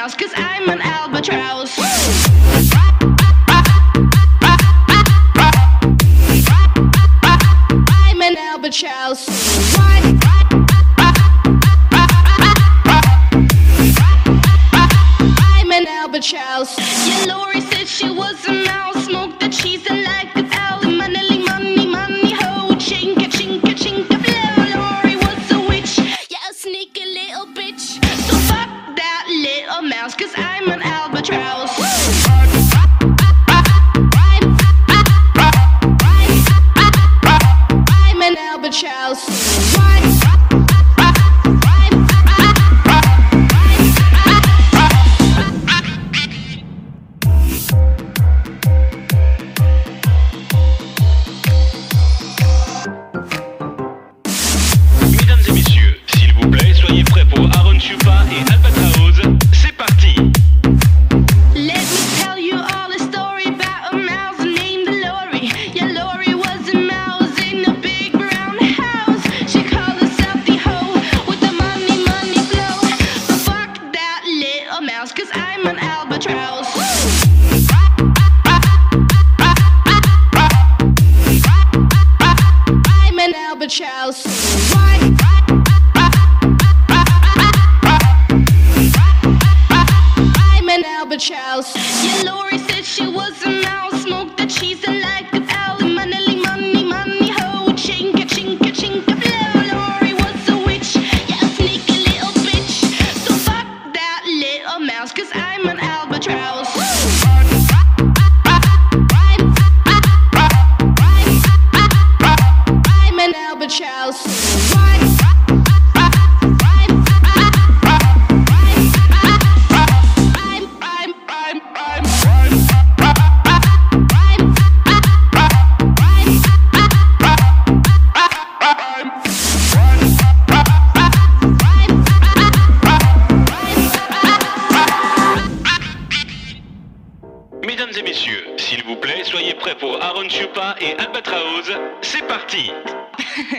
else, cause I'm an albatross. I'm an albatross. One. I'm an albatross. Woo! else, cause I'm an albatross. I'm an albatross. I'm an albatross. Chelsea. s'il vous plaît. Soyez prêts pour Aaron Chupa et Albatraoz. C'est parti